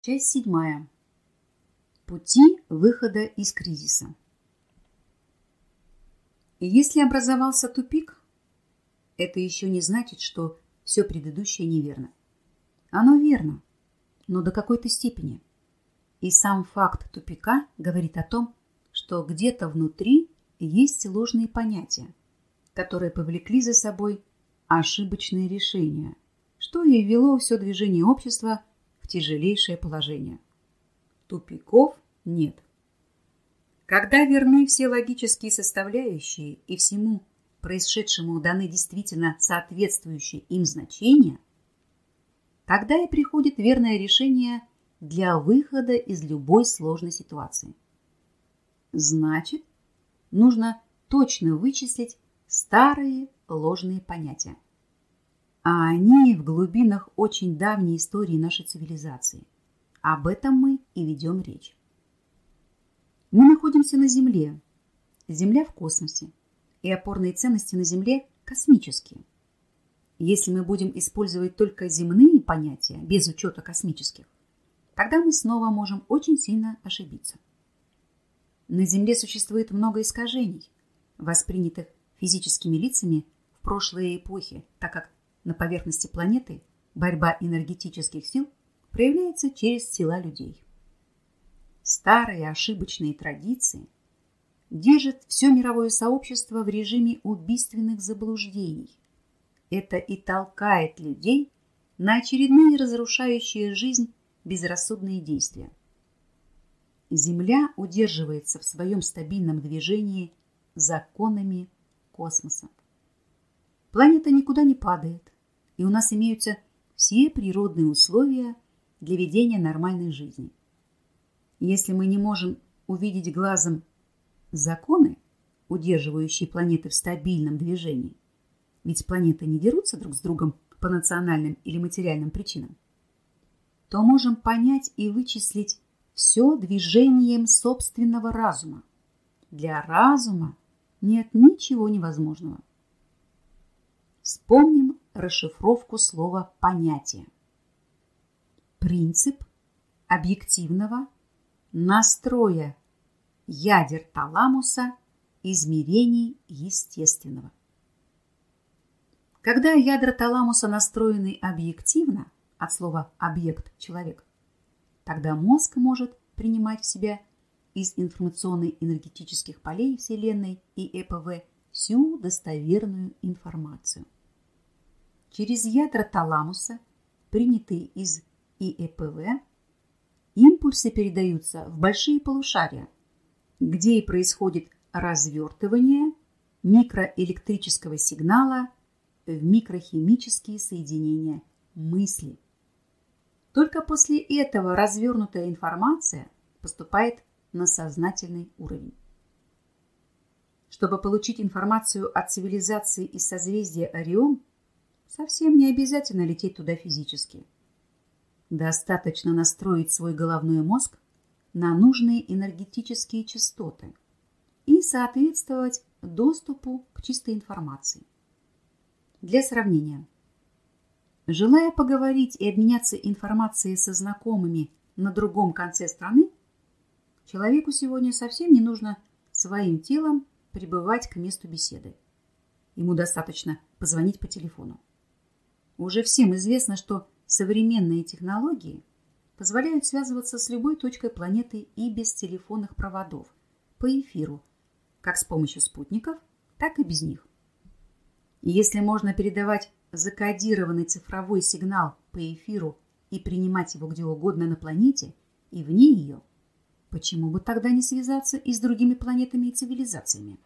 Часть седьмая. Пути выхода из кризиса. Если образовался тупик, это еще не значит, что все предыдущее неверно. Оно верно, но до какой-то степени. И сам факт тупика говорит о том, что где-то внутри есть ложные понятия, которые повлекли за собой ошибочные решения, что и ввело все движение общества тяжелейшее положение. Тупиков нет. Когда верны все логические составляющие и всему происшедшему даны действительно соответствующие им значения, тогда и приходит верное решение для выхода из любой сложной ситуации. Значит, нужно точно вычислить старые ложные понятия а они в глубинах очень давней истории нашей цивилизации. Об этом мы и ведем речь. Мы находимся на Земле. Земля в космосе. И опорные ценности на Земле космические. Если мы будем использовать только земные понятия, без учета космических, тогда мы снова можем очень сильно ошибиться. На Земле существует много искажений, воспринятых физическими лицами в прошлые эпохи, так как на поверхности планеты борьба энергетических сил проявляется через тела людей. Старые ошибочные традиции держат все мировое сообщество в режиме убийственных заблуждений. Это и толкает людей на очередные разрушающие жизнь безрассудные действия. Земля удерживается в своем стабильном движении законами космоса. Планета никуда не падает, и у нас имеются все природные условия для ведения нормальной жизни. Если мы не можем увидеть глазом законы, удерживающие планеты в стабильном движении, ведь планеты не дерутся друг с другом по национальным или материальным причинам, то можем понять и вычислить все движением собственного разума. Для разума нет ничего невозможного. Вспомним расшифровку слова «понятие». Принцип объективного настроя ядер таламуса измерений естественного. Когда ядра таламуса настроены объективно, от слова «объект» – человек, тогда мозг может принимать в себя из информационно-энергетических полей Вселенной и ЭПВ всю достоверную информацию. Через ядра таламуса, принятые из ИЭПВ, импульсы передаются в большие полушария, где и происходит развертывание микроэлектрического сигнала в микрохимические соединения мысли. Только после этого развернутая информация поступает на сознательный уровень. Чтобы получить информацию о цивилизации из созвездия Орион, Совсем не обязательно лететь туда физически. Достаточно настроить свой головной мозг на нужные энергетические частоты и соответствовать доступу к чистой информации. Для сравнения. Желая поговорить и обменяться информацией со знакомыми на другом конце страны, человеку сегодня совсем не нужно своим телом прибывать к месту беседы. Ему достаточно позвонить по телефону. Уже всем известно, что современные технологии позволяют связываться с любой точкой планеты и без телефонных проводов, по эфиру, как с помощью спутников, так и без них. И если можно передавать закодированный цифровой сигнал по эфиру и принимать его где угодно на планете и вне ее, почему бы тогда не связаться и с другими планетами и цивилизациями?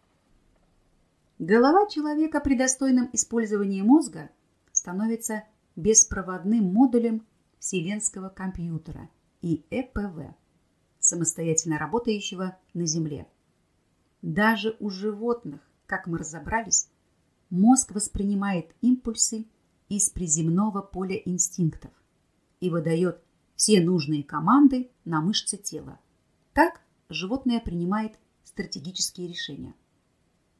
Голова человека при достойном использовании мозга – становится беспроводным модулем вселенского компьютера и ЭПВ, самостоятельно работающего на Земле. Даже у животных, как мы разобрались, мозг воспринимает импульсы из приземного поля инстинктов и выдает все нужные команды на мышцы тела. Так животное принимает стратегические решения.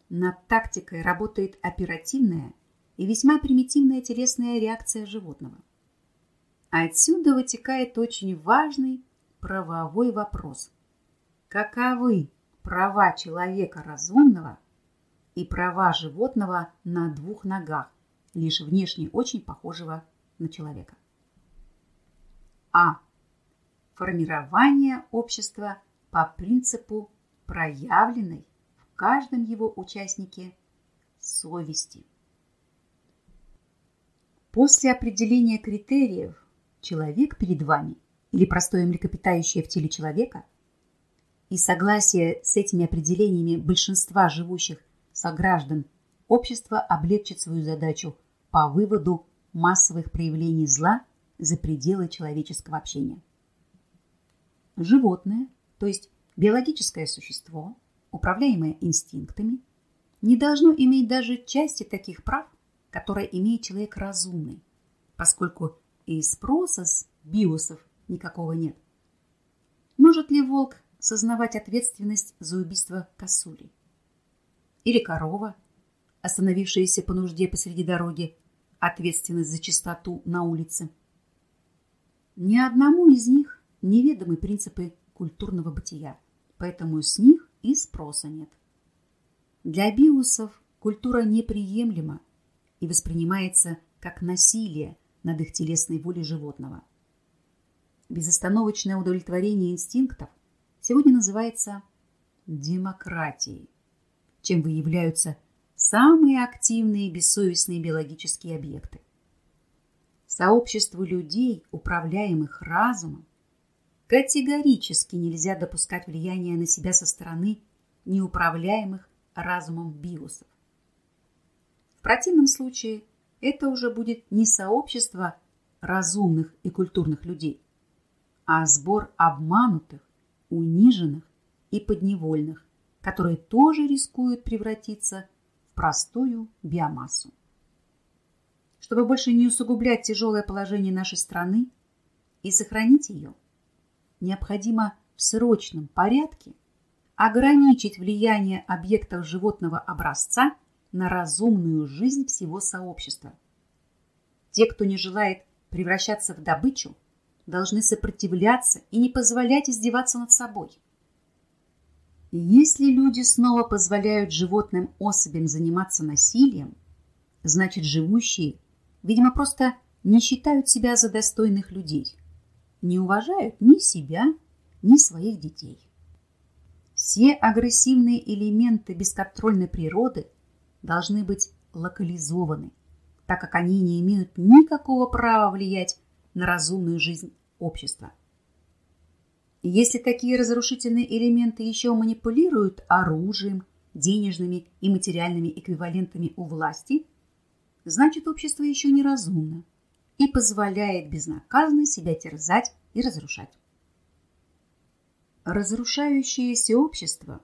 Над тактикой работает оперативная и весьма примитивная телесная реакция животного. Отсюда вытекает очень важный правовой вопрос. Каковы права человека разумного и права животного на двух ногах, лишь внешне очень похожего на человека? А. Формирование общества по принципу проявленной в каждом его участнике совести. После определения критериев человек перед вами или простое млекопитающее в теле человека и согласие с этими определениями большинства живущих сограждан общество облегчит свою задачу по выводу массовых проявлений зла за пределы человеческого общения. Животное, то есть биологическое существо, управляемое инстинктами, не должно иметь даже части таких прав, которые имеет человек разумный, поскольку и спроса с биосов никакого нет. Может ли волк сознавать ответственность за убийство косули? Или корова, остановившаяся по нужде посреди дороги, ответственность за чистоту на улице? Ни одному из них неведомы принципы культурного бытия, поэтому с них и спроса нет. Для биусов культура неприемлема и воспринимается как насилие над их телесной волей животного. Безостановочное удовлетворение инстинктов сегодня называется демократией, чем выявляются самые активные бессовестные биологические объекты. Сообществу людей, управляемых разумом, категорически нельзя допускать влияние на себя со стороны неуправляемых разумом биосов. Противном случае это уже будет не сообщество разумных и культурных людей, а сбор обманутых, униженных и подневольных, которые тоже рискуют превратиться в простую биомассу. Чтобы больше не усугублять тяжелое положение нашей страны и сохранить ее, необходимо в срочном порядке ограничить влияние объектов животного образца на разумную жизнь всего сообщества. Те, кто не желает превращаться в добычу, должны сопротивляться и не позволять издеваться над собой. И если люди снова позволяют животным особям заниматься насилием, значит живущие, видимо, просто не считают себя за достойных людей, не уважают ни себя, ни своих детей. Все агрессивные элементы бесконтрольной природы должны быть локализованы, так как они не имеют никакого права влиять на разумную жизнь общества. Если такие разрушительные элементы еще манипулируют оружием, денежными и материальными эквивалентами у власти, значит общество еще неразумно и позволяет безнаказанно себя терзать и разрушать. Разрушающееся общество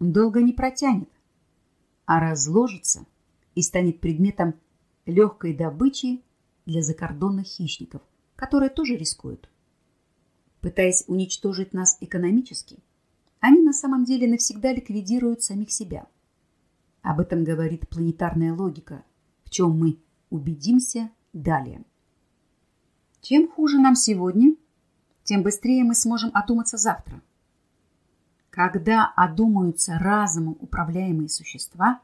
долго не протянет, а разложится и станет предметом легкой добычи для закордонных хищников, которые тоже рискуют. Пытаясь уничтожить нас экономически, они на самом деле навсегда ликвидируют самих себя. Об этом говорит планетарная логика, в чем мы убедимся далее. Чем хуже нам сегодня, тем быстрее мы сможем одуматься завтра. Когда одумаются разумом управляемые существа,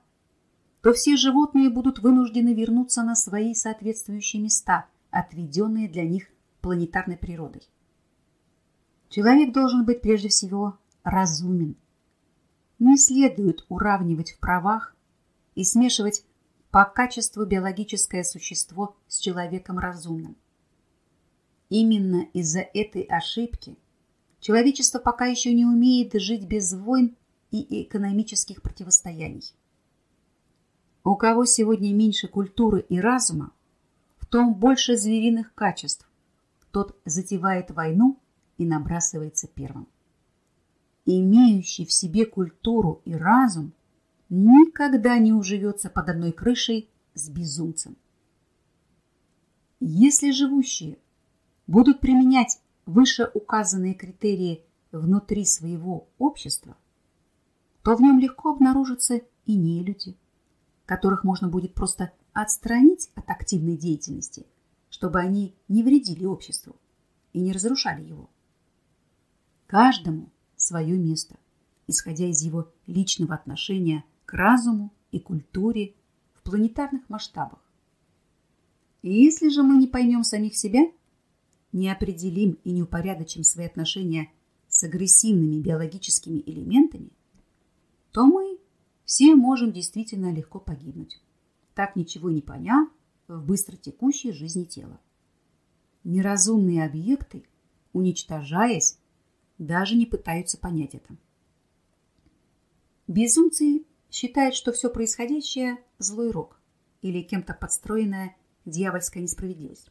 то все животные будут вынуждены вернуться на свои соответствующие места, отведенные для них планетарной природой. Человек должен быть прежде всего разумен. Не следует уравнивать в правах и смешивать по качеству биологическое существо с человеком разумным. Именно из-за этой ошибки человечество пока еще не умеет жить без войн и экономических противостояний. У кого сегодня меньше культуры и разума, в том больше звериных качеств. Тот затевает войну и набрасывается первым. Имеющий в себе культуру и разум никогда не уживется под одной крышей с безумцем. Если живущие будут применять вышеуказанные критерии внутри своего общества, то в нем легко обнаружатся и нелюди, которых можно будет просто отстранить от активной деятельности чтобы они не вредили обществу и не разрушали его. Каждому свое место, исходя из его личного отношения к разуму и культуре в планетарных масштабах. И если же мы не поймем самих себя, не определим и не упорядочим свои отношения с агрессивными биологическими элементами, то мы все можем действительно легко погибнуть, так ничего не поняв в быстротекущей жизни тела. Неразумные объекты, уничтожаясь, даже не пытаются понять это. Безумцы считают, что все происходящее – злой рок или кем-то подстроенная дьявольская несправедливость.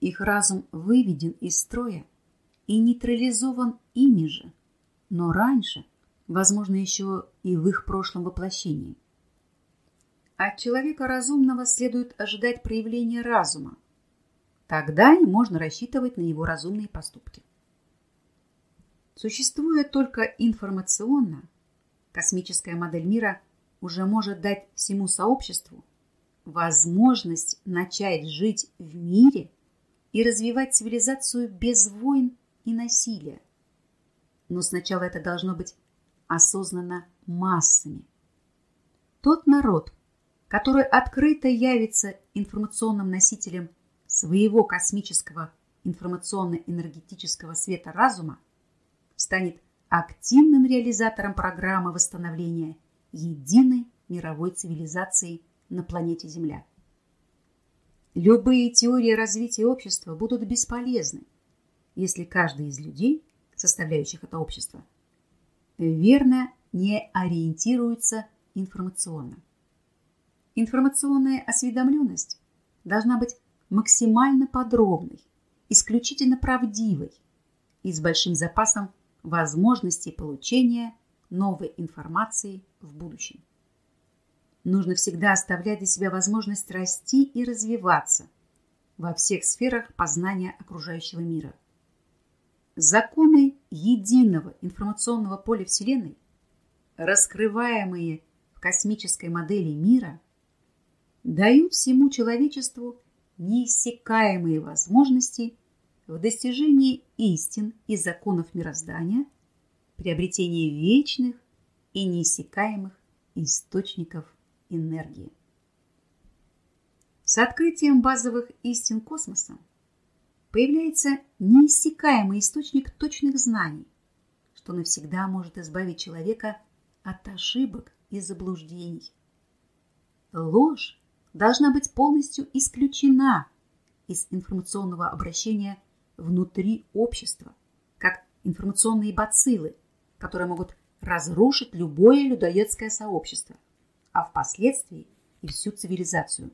Их разум выведен из строя и нейтрализован ими же, но раньше, возможно, еще и в их прошлом воплощении. От человека разумного следует ожидать проявления разума. Тогда и можно рассчитывать на его разумные поступки. Существуя только информационно, космическая модель мира уже может дать всему сообществу возможность начать жить в мире и развивать цивилизацию без войн и насилия. Но сначала это должно быть осознанно массами. Тот народ, который открыто явится информационным носителем своего космического информационно-энергетического света разума, станет активным реализатором программы восстановления единой мировой цивилизации на планете Земля. Любые теории развития общества будут бесполезны, если каждый из людей, составляющих это общество, верно не ориентируется информационно. Информационная осведомленность должна быть максимально подробной, исключительно правдивой и с большим запасом возможностей получения новой информации в будущем. Нужно всегда оставлять для себя возможность расти и развиваться во всех сферах познания окружающего мира. Законы единого информационного поля Вселенной, раскрываемые в космической модели мира, дают всему человечеству неиссякаемые возможности в достижении истин и законов мироздания, приобретении вечных и неиссякаемых источников энергии. С открытием базовых истин космоса появляется неиссякаемый источник точных знаний, что навсегда может избавить человека от ошибок и заблуждений. Ложь должна быть полностью исключена из информационного обращения внутри общества, как информационные бациллы, которые могут разрушить любое людоедское сообщество, а впоследствии и всю цивилизацию.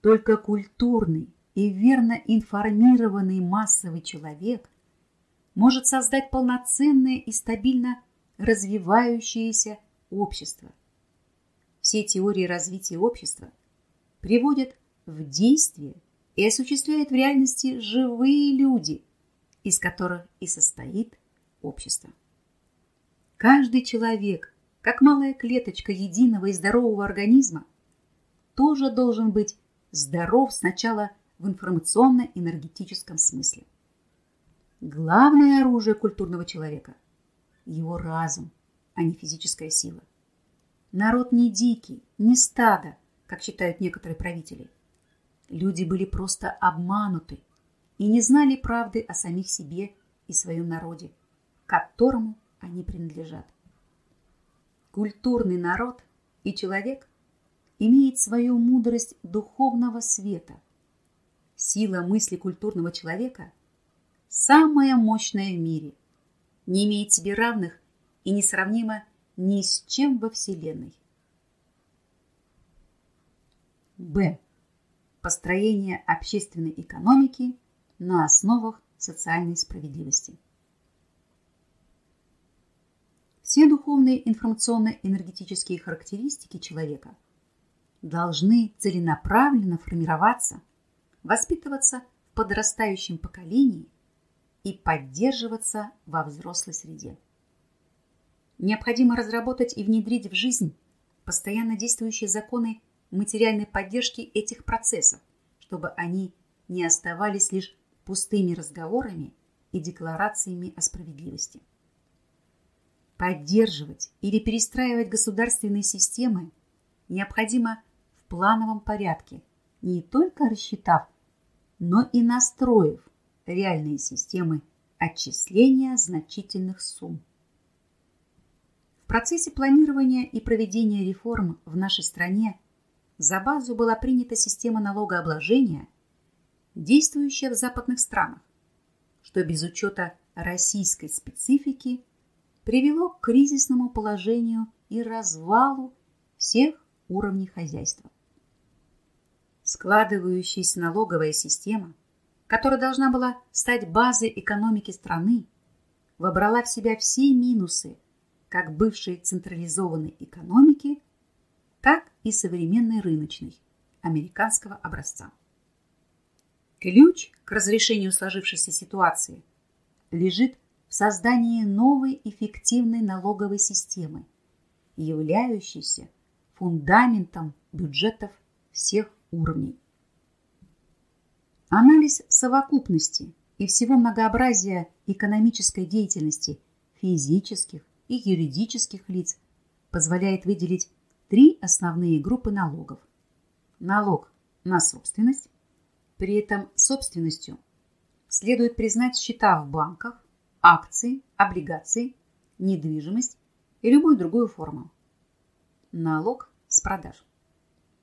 Только культурный и верно информированный массовый человек может создать полноценное и стабильно развивающееся общество. Все теории развития общества приводят в действие и осуществляют в реальности живые люди, из которых и состоит общество. Каждый человек, как малая клеточка единого и здорового организма, тоже должен быть здоров сначала в информационно-энергетическом смысле. Главное оружие культурного человека – его разум, а не физическая сила. Народ не дикий, не стадо, как считают некоторые правители. Люди были просто обмануты и не знали правды о самих себе и своем народе, которому они принадлежат. Культурный народ и человек имеет свою мудрость духовного света. Сила мысли культурного человека самая мощная в мире, не имеет себе равных и несравнима ни с чем во Вселенной. Б построение общественной экономики на основах социальной справедливости. Все духовные информационно-энергетические характеристики человека должны целенаправленно формироваться, воспитываться в подрастающем поколении и поддерживаться во взрослой среде. Необходимо разработать и внедрить в жизнь постоянно действующие законы материальной поддержки этих процессов, чтобы они не оставались лишь пустыми разговорами и декларациями о справедливости. Поддерживать или перестраивать государственные системы необходимо в плановом порядке, не только рассчитав, но и настроив реальные системы отчисления значительных сумм. В процессе планирования и проведения реформ в нашей стране за базу была принята система налогообложения, действующая в западных странах, что без учета российской специфики привело к кризисному положению и развалу всех уровней хозяйства. Складывающаяся налоговая система, которая должна была стать базой экономики страны, вобрала в себя все минусы как бывшей централизованной экономики, так и современной рыночной американского образца. Ключ к разрешению сложившейся ситуации лежит в создании новой эффективной налоговой системы, являющейся фундаментом бюджетов всех уровней. Анализ совокупности и всего многообразия экономической деятельности физических и юридических лиц позволяет выделить три основные группы налогов. Налог на собственность, при этом собственностью следует признать счета в банках, акции, облигации, недвижимость и любую другую форму. Налог с продаж.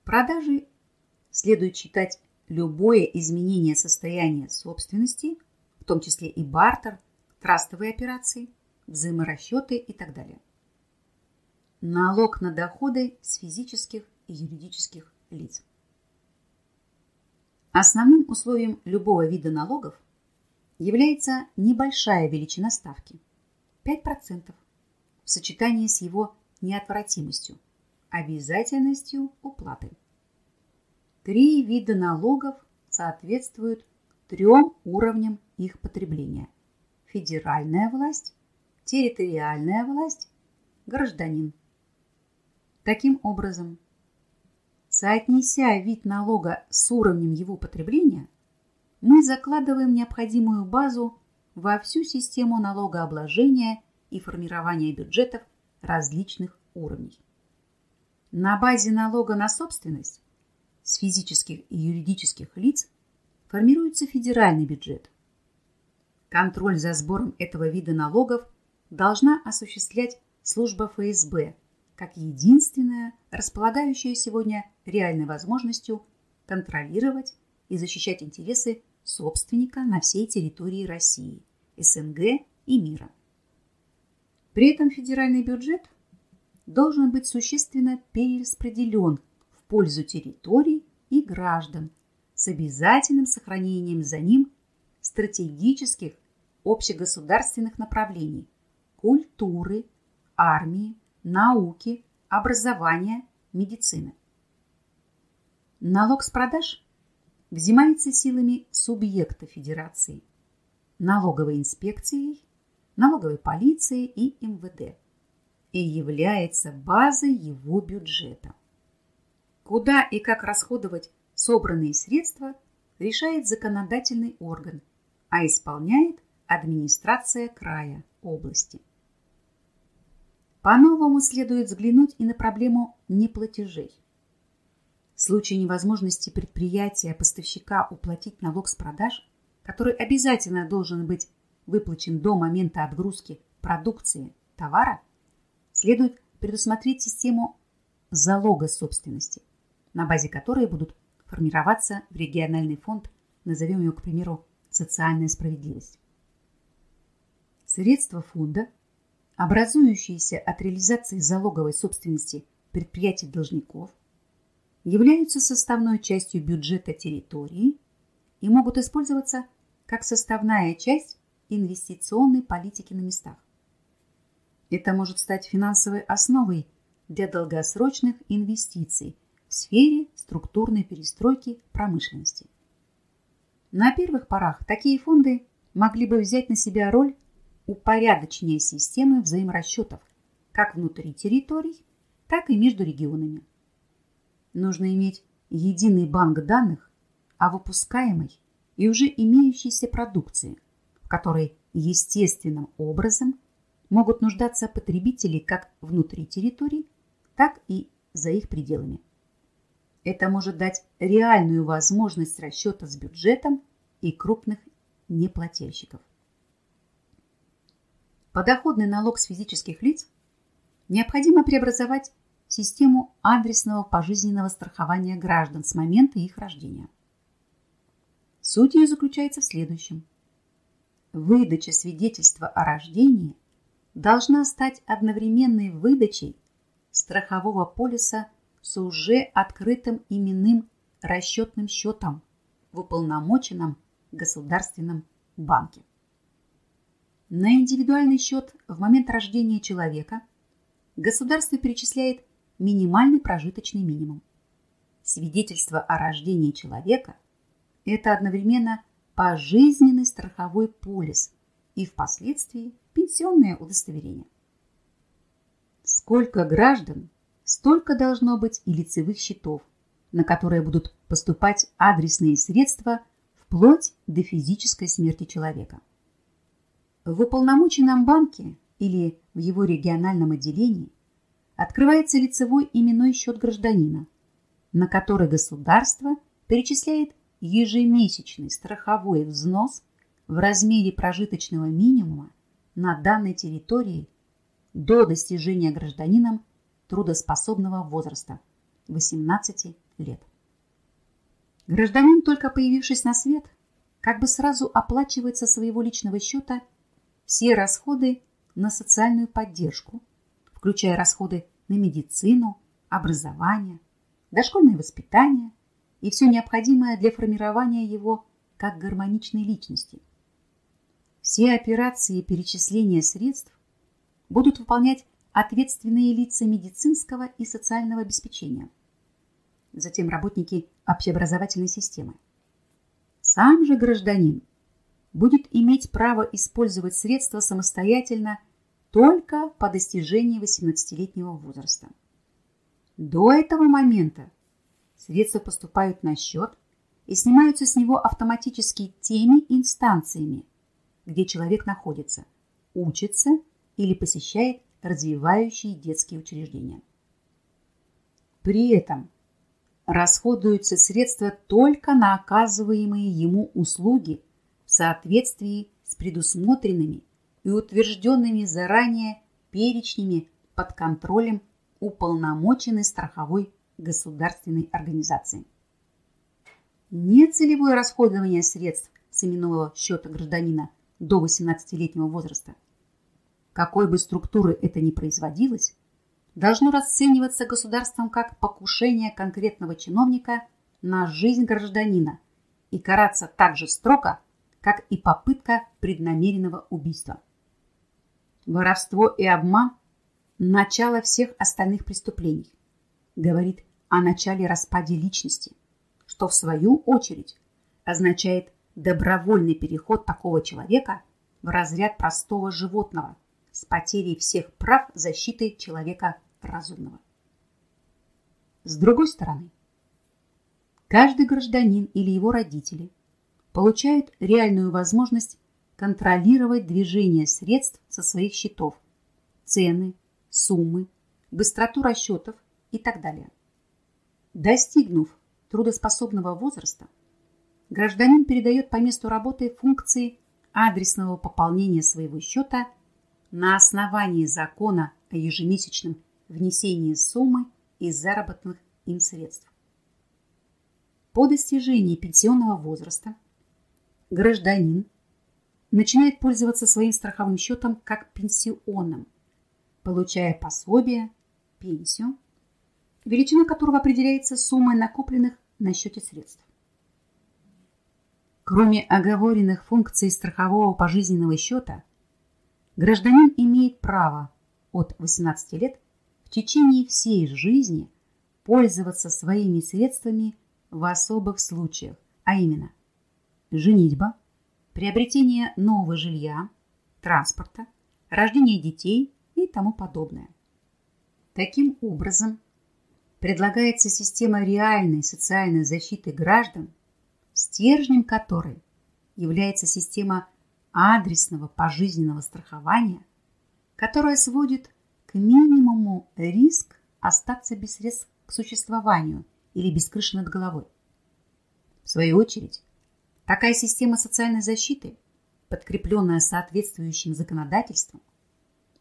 Продажи следует считать любое изменение состояния собственности, в том числе и бартер, трастовые операции, взаиморасчеты и так далее. Налог на доходы с физических и юридических лиц. Основным условием любого вида налогов является небольшая величина ставки – 5% в сочетании с его неотвратимостью, обязательностью уплаты. Три вида налогов соответствуют трем уровням их потребления – федеральная власть, территориальная власть, гражданин. Таким образом, соотнеся вид налога с уровнем его потребления, мы закладываем необходимую базу во всю систему налогообложения и формирования бюджетов различных уровней. На базе налога на собственность с физических и юридических лиц формируется федеральный бюджет. Контроль за сбором этого вида налогов должна осуществлять служба ФСБ как единственная, располагающая сегодня реальной возможностью контролировать и защищать интересы собственника на всей территории России, СНГ и мира. При этом федеральный бюджет должен быть существенно перераспределен в пользу территорий и граждан с обязательным сохранением за ним стратегических общегосударственных направлений культуры, армии, науки, образования, медицины. Налог с продаж взимается силами субъекта федерации, налоговой инспекцией, налоговой полицией и МВД и является базой его бюджета. Куда и как расходовать собранные средства решает законодательный орган, а исполняет администрация края, области. По-новому следует взглянуть и на проблему неплатежей. В случае невозможности предприятия-поставщика уплатить налог с продаж, который обязательно должен быть выплачен до момента отгрузки продукции товара, следует предусмотреть систему залога собственности, на базе которой будут формироваться в региональный фонд, назовем его, к примеру, «Социальная справедливость». Средства фонда, образующиеся от реализации залоговой собственности предприятий-должников – являются составной частью бюджета территории и могут использоваться как составная часть инвестиционной политики на местах. Это может стать финансовой основой для долгосрочных инвестиций в сфере структурной перестройки промышленности. На первых порах такие фонды могли бы взять на себя роль упорядочения системы взаиморасчетов как внутри территорий, так и между регионами нужно иметь единый банк данных о выпускаемой и уже имеющейся продукции, в которой естественным образом могут нуждаться потребители как внутри территорий, так и за их пределами. Это может дать реальную возможность расчета с бюджетом и крупных неплательщиков. Подоходный налог с физических лиц необходимо преобразовать систему адресного пожизненного страхования граждан с момента их рождения. Суть ее заключается в следующем. Выдача свидетельства о рождении должна стать одновременной выдачей страхового полиса с уже открытым именным расчетным счетом в уполномоченном государственном банке. На индивидуальный счет в момент рождения человека государство перечисляет минимальный прожиточный минимум. Свидетельство о рождении человека – это одновременно пожизненный страховой полис и впоследствии пенсионное удостоверение. Сколько граждан столько должно быть и лицевых счетов, на которые будут поступать адресные средства вплоть до физической смерти человека. В уполномоченном банке или в его региональном отделении открывается лицевой именной счет гражданина, на который государство перечисляет ежемесячный страховой взнос в размере прожиточного минимума на данной территории до достижения гражданином трудоспособного возраста – 18 лет. Гражданин, только появившись на свет, как бы сразу оплачивает со своего личного счета все расходы на социальную поддержку, включая расходы на медицину, образование, дошкольное воспитание и все необходимое для формирования его как гармоничной личности. Все операции перечисления средств будут выполнять ответственные лица медицинского и социального обеспечения, затем работники общеобразовательной системы. Сам же гражданин будет иметь право использовать средства самостоятельно только по достижении 18-летнего возраста. До этого момента средства поступают на счет и снимаются с него автоматически теми инстанциями, где человек находится, учится или посещает развивающие детские учреждения. При этом расходуются средства только на оказываемые ему услуги в соответствии с предусмотренными и утвержденными заранее перечнями под контролем уполномоченной страховой государственной организации. Нецелевое расходование средств с именного счета гражданина до 18-летнего возраста какой бы структуры это ни производилось, должно расцениваться государством как покушение конкретного чиновника на жизнь гражданина и караться так же строго, как и попытка преднамеренного убийства. Воровство и обман – начало всех остальных преступлений, говорит о начале распаде личности, что в свою очередь означает добровольный переход такого человека в разряд простого животного – с потерей всех прав защиты человека разумного. С другой стороны, каждый гражданин или его родители получают реальную возможность контролировать движение средств со своих счетов, цены, суммы, быстроту расчетов и так далее. Достигнув трудоспособного возраста, гражданин передает по месту работы функции адресного пополнения своего счета на основании закона о ежемесячном внесении суммы из заработных им средств. По достижении пенсионного возраста гражданин начинает пользоваться своим страховым счетом как пенсионным, получая пособие, пенсию, величина которого определяется суммой накопленных на счете средств. Кроме оговоренных функций страхового пожизненного счета – Гражданин имеет право от 18 лет в течение всей жизни пользоваться своими средствами в особых случаях, а именно женитьба, приобретение нового жилья, транспорта, рождение детей и тому подобное. Таким образом, предлагается система реальной социальной защиты граждан стержнем которой является система адресного пожизненного страхования, которая сводит к минимуму риск остаться без средств к существованию или без крыши над головой. В свою очередь, такая система социальной защиты, подкрепленная соответствующим законодательством,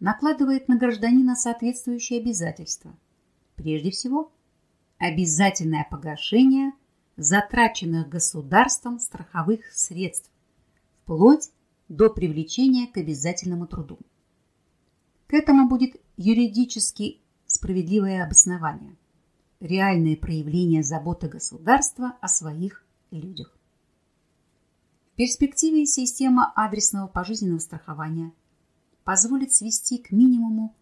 накладывает на гражданина соответствующие обязательства. Прежде всего, обязательное погашение затраченных государством страховых средств, вплоть до привлечения к обязательному труду. К этому будет юридически справедливое обоснование, реальное проявление заботы государства о своих людях. В перспективе система адресного пожизненного страхования позволит свести к минимуму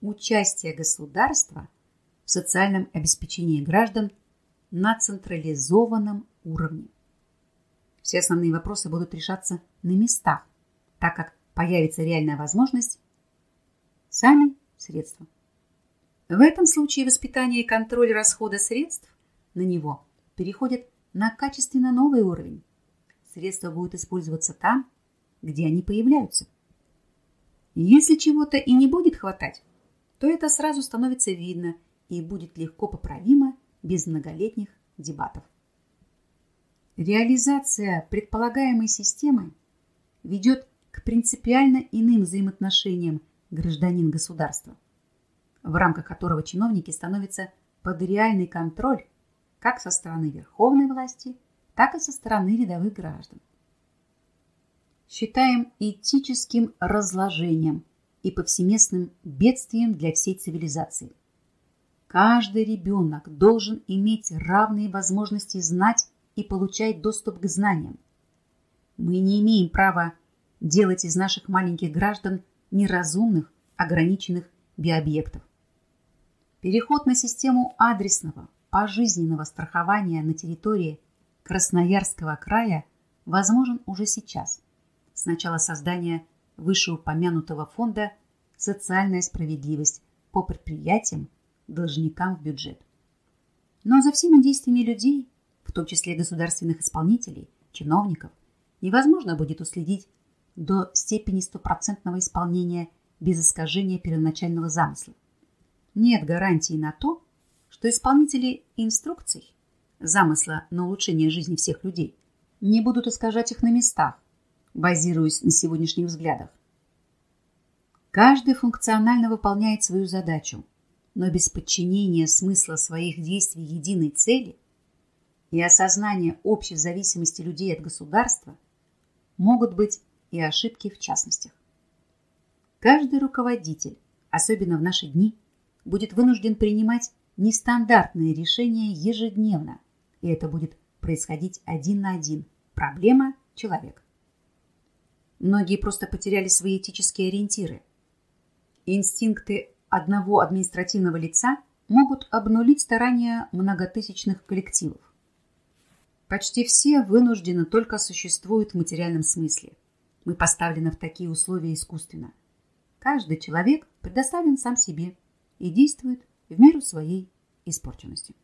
участие государства в социальном обеспечении граждан на централизованном уровне. Все основные вопросы будут решаться на местах, так как появится реальная возможность сами средства. В этом случае воспитание и контроль расхода средств на него переходят на качественно новый уровень. Средства будут использоваться там, где они появляются. Если чего-то и не будет хватать, то это сразу становится видно и будет легко поправимо без многолетних дебатов. Реализация предполагаемой системы ведет к принципиально иным взаимоотношениям гражданин-государства, в рамках которого чиновники становятся под реальный контроль как со стороны верховной власти, так и со стороны рядовых граждан. Считаем этическим разложением и повсеместным бедствием для всей цивилизации. Каждый ребенок должен иметь равные возможности знать и получать доступ к знаниям. Мы не имеем права делать из наших маленьких граждан неразумных, ограниченных биобъектов. Переход на систему адресного, пожизненного страхования на территории Красноярского края возможен уже сейчас, с начала создания вышеупомянутого фонда «Социальная справедливость» по предприятиям, должникам в бюджет. Но за всеми действиями людей, в том числе государственных исполнителей, чиновников, невозможно будет уследить до степени стопроцентного исполнения без искажения первоначального замысла. Нет гарантии на то, что исполнители инструкций, замысла на улучшение жизни всех людей, не будут искажать их на местах, базируясь на сегодняшних взглядах. Каждый функционально выполняет свою задачу, но без подчинения смысла своих действий единой цели и осознания общей зависимости людей от государства могут быть и ошибки в частностях. Каждый руководитель, особенно в наши дни, будет вынужден принимать нестандартные решения ежедневно, и это будет происходить один на один. Проблема – человек. Многие просто потеряли свои этические ориентиры. Инстинкты одного административного лица могут обнулить старания многотысячных коллективов. Почти все вынуждены только существуют в материальном смысле. Мы поставлены в такие условия искусственно. Каждый человек предоставлен сам себе и действует в меру своей испорченности.